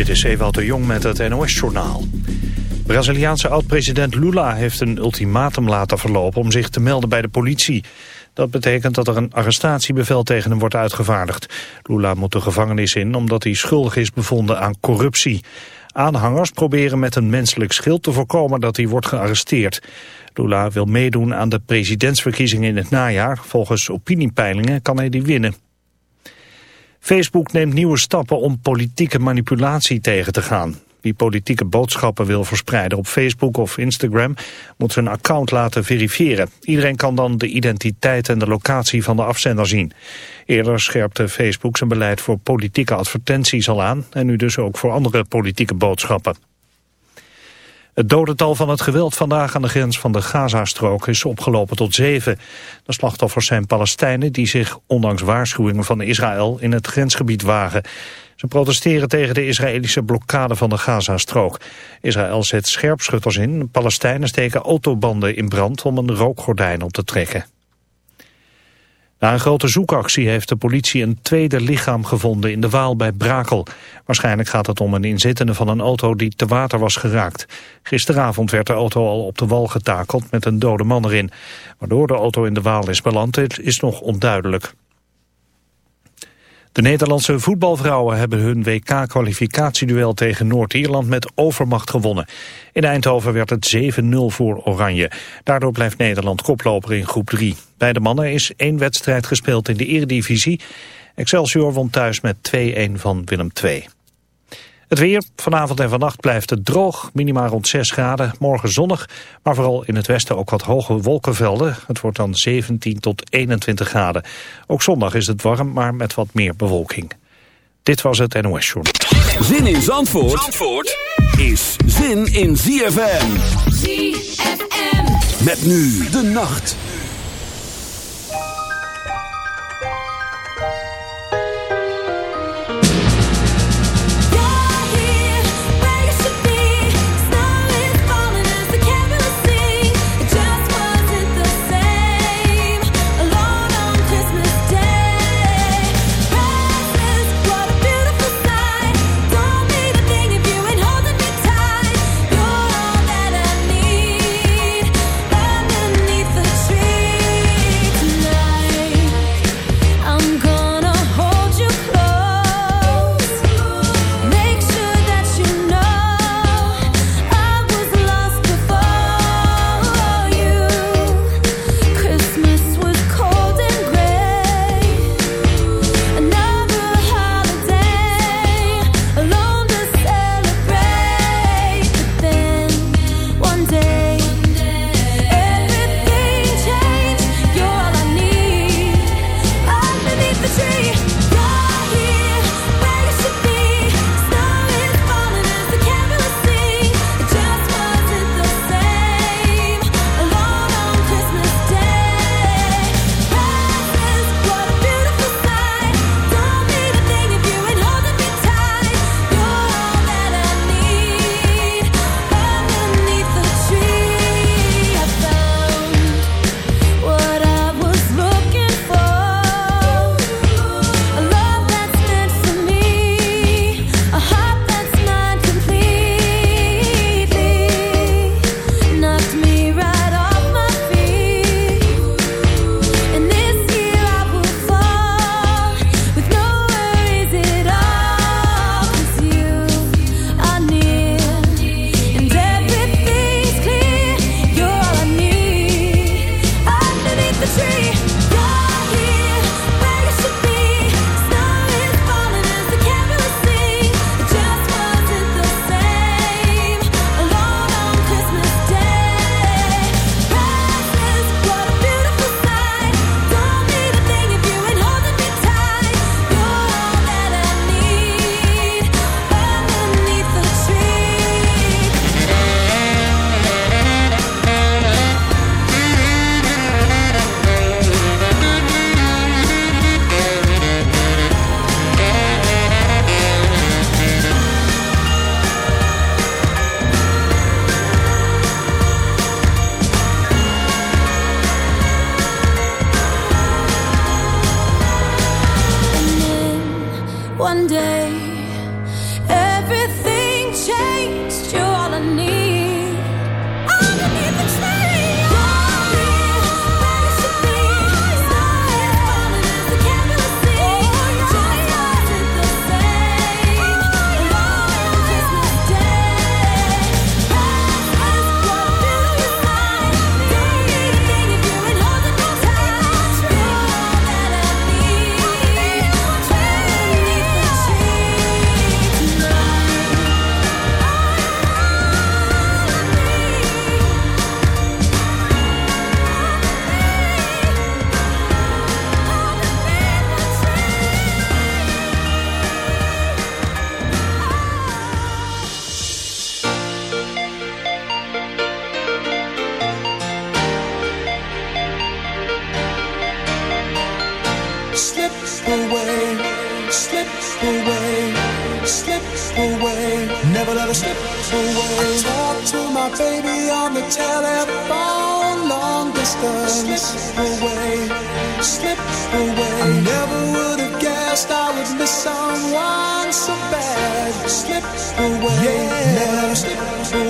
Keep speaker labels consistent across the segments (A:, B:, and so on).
A: Dit is Ewout de Jong met het NOS-journaal. Braziliaanse oud-president Lula heeft een ultimatum laten verlopen om zich te melden bij de politie. Dat betekent dat er een arrestatiebevel tegen hem wordt uitgevaardigd. Lula moet de gevangenis in omdat hij schuldig is bevonden aan corruptie. Aanhangers proberen met een menselijk schild te voorkomen dat hij wordt gearresteerd. Lula wil meedoen aan de presidentsverkiezingen in het najaar. Volgens opiniepeilingen kan hij die winnen. Facebook neemt nieuwe stappen om politieke manipulatie tegen te gaan. Wie politieke boodschappen wil verspreiden op Facebook of Instagram moet zijn account laten verifiëren. Iedereen kan dan de identiteit en de locatie van de afzender zien. Eerder scherpte Facebook zijn beleid voor politieke advertenties al aan en nu dus ook voor andere politieke boodschappen. Het dodental van het geweld vandaag aan de grens van de Gazastrook is opgelopen tot zeven. De slachtoffers zijn Palestijnen die zich, ondanks waarschuwingen van Israël, in het grensgebied wagen. Ze protesteren tegen de Israëlische blokkade van de Gazastrook. Israël zet scherpschutters in, Palestijnen steken autobanden in brand om een rookgordijn op te trekken. Na een grote zoekactie heeft de politie een tweede lichaam gevonden in de Waal bij Brakel. Waarschijnlijk gaat het om een inzittende van een auto die te water was geraakt. Gisteravond werd de auto al op de wal getakeld met een dode man erin. Waardoor de auto in de Waal is beland is nog onduidelijk. De Nederlandse voetbalvrouwen hebben hun WK-kwalificatieduel tegen Noord-Ierland met overmacht gewonnen. In Eindhoven werd het 7-0 voor Oranje. Daardoor blijft Nederland koploper in groep 3. Bij de mannen is één wedstrijd gespeeld in de eredivisie. Excelsior won thuis met 2-1 van Willem II. Het weer, vanavond en vannacht blijft het droog, minimaal rond 6 graden. Morgen zonnig, maar vooral in het westen ook wat hoge wolkenvelden. Het wordt dan 17 tot 21 graden. Ook zondag is het warm, maar met wat meer bewolking. Dit was het NOS Journal.
B: Zin in Zandvoort, Zandvoort is zin in ZFM. ZFM. Met nu de nacht.
C: Away, slip away. I never would have guessed I would miss someone so bad. Slip away, yeah. never slip away.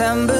D: December.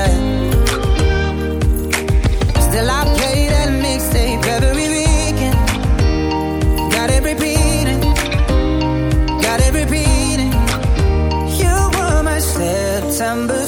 D: December.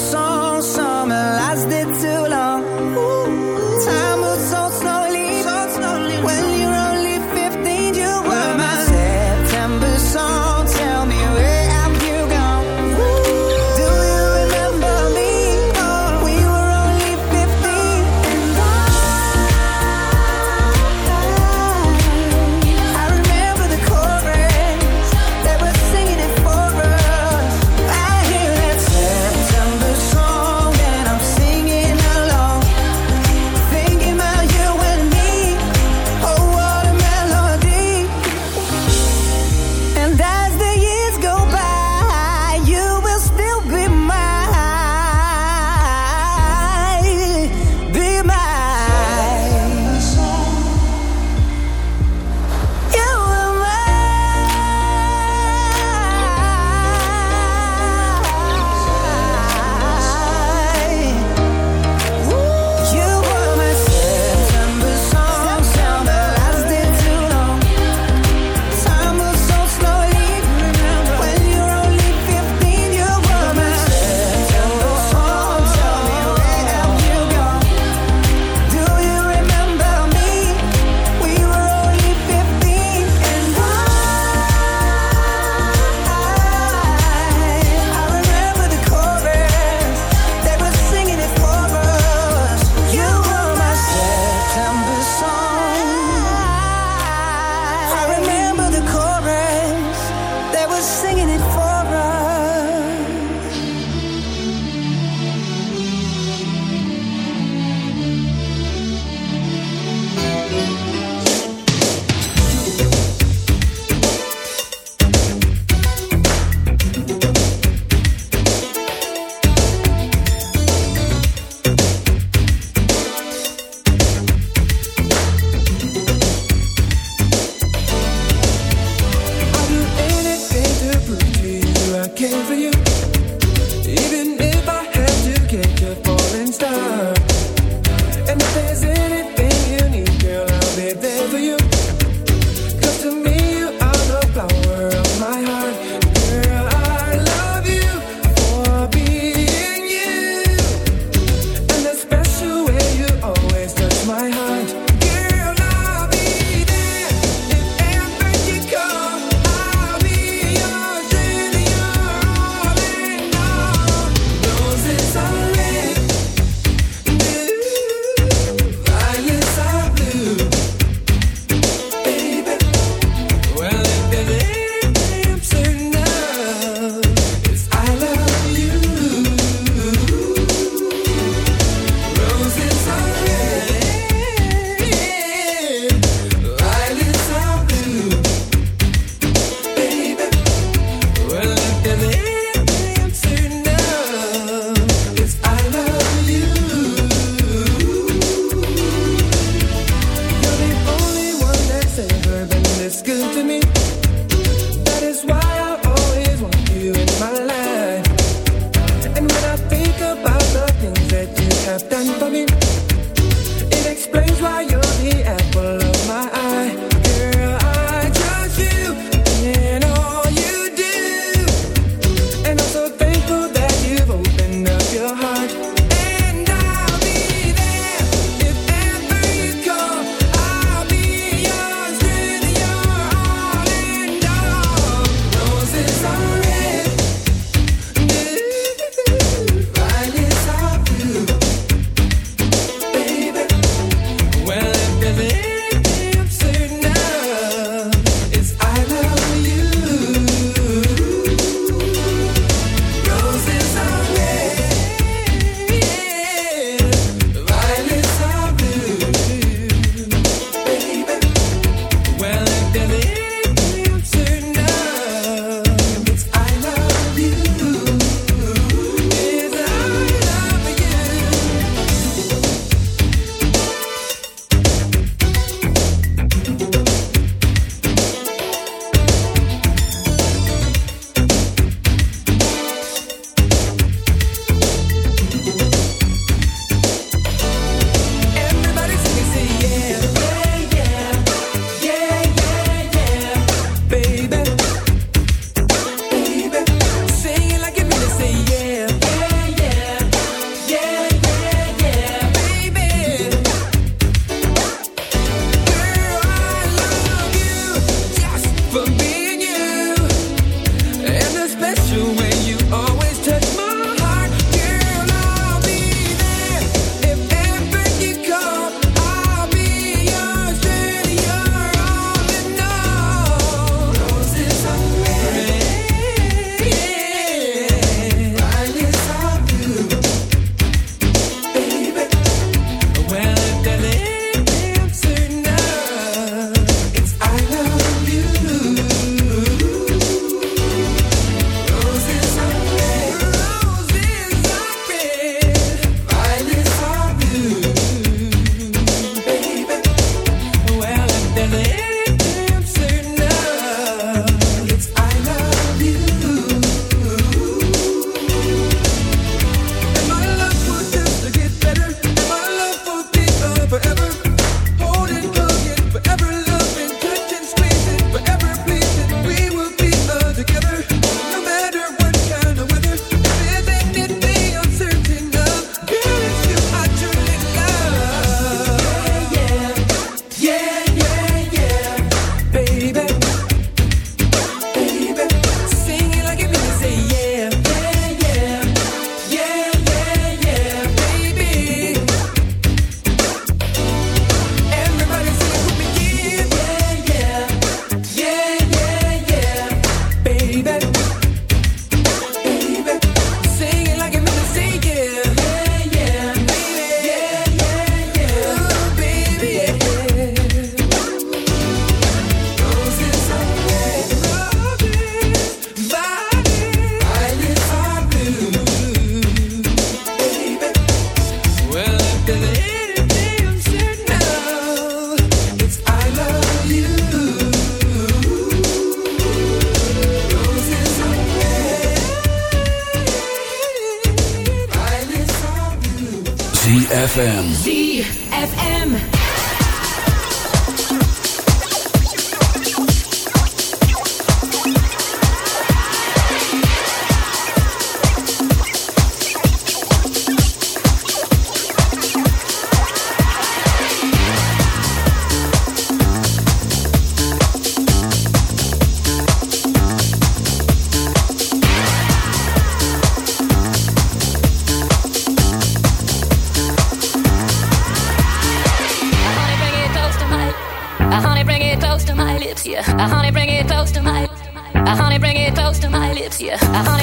E: Yeah.
F: I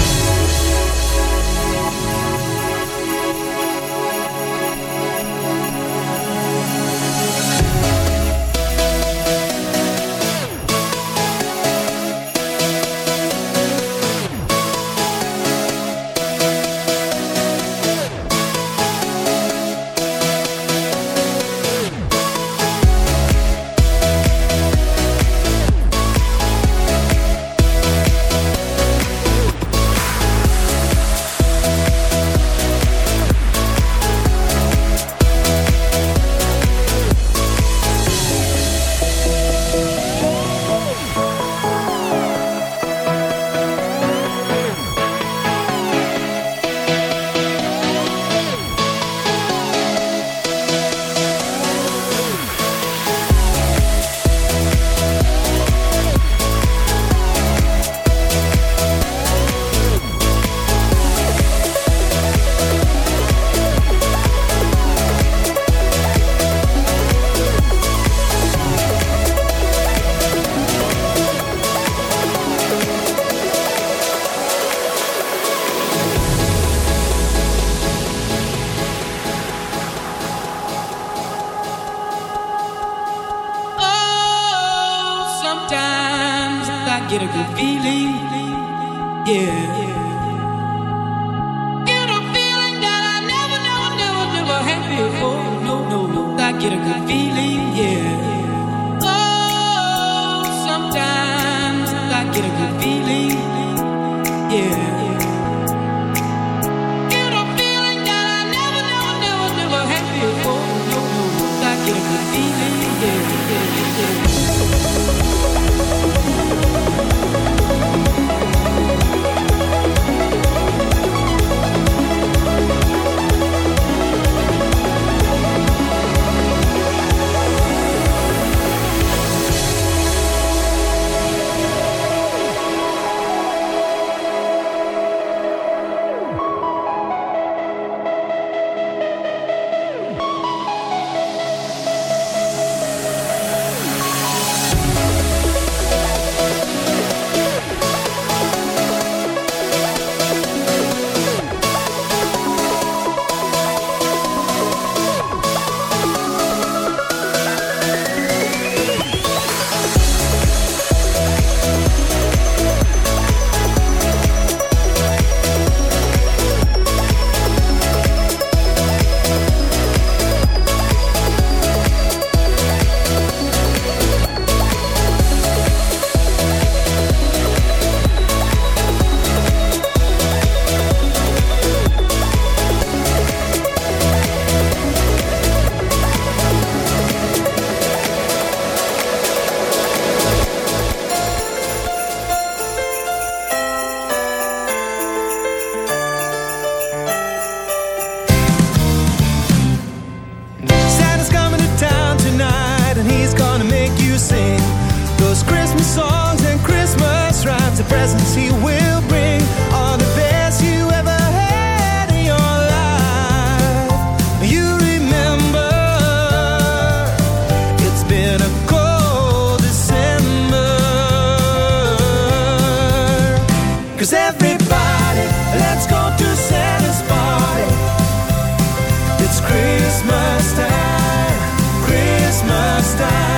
C: understand.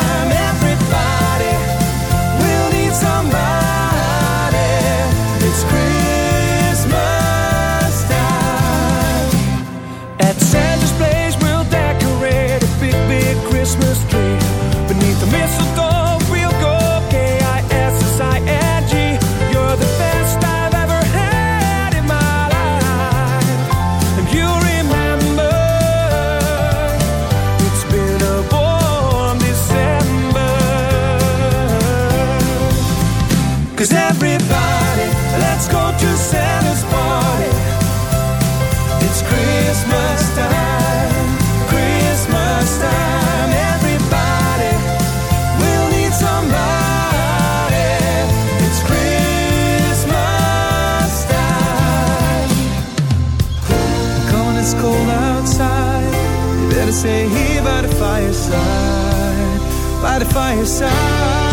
C: by the fireside.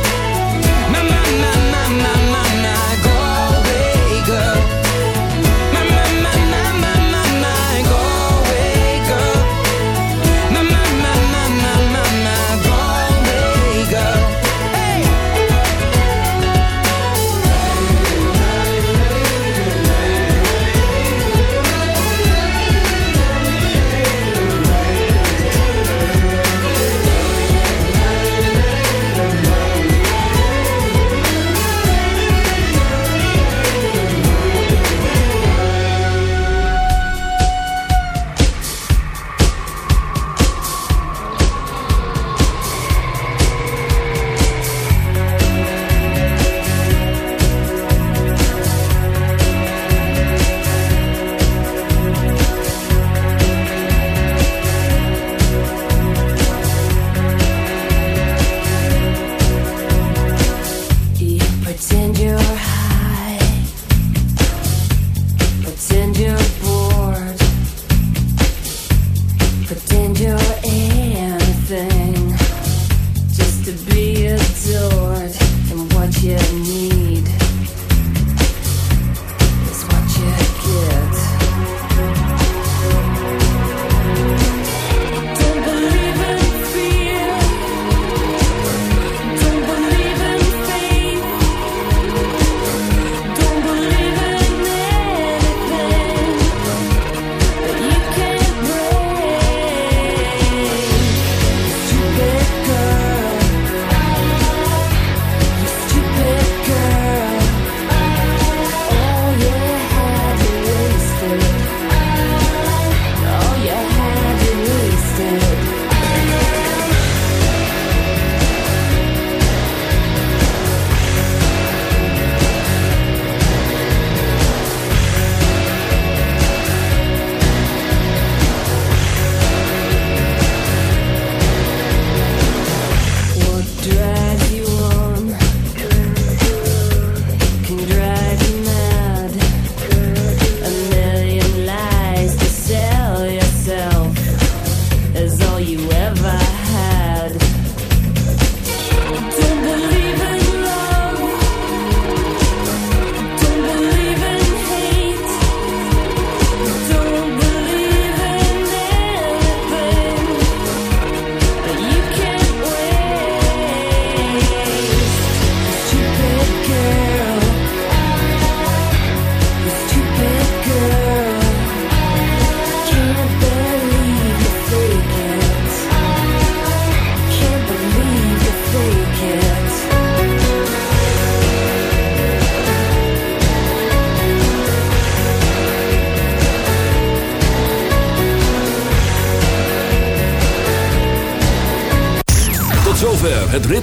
B: na na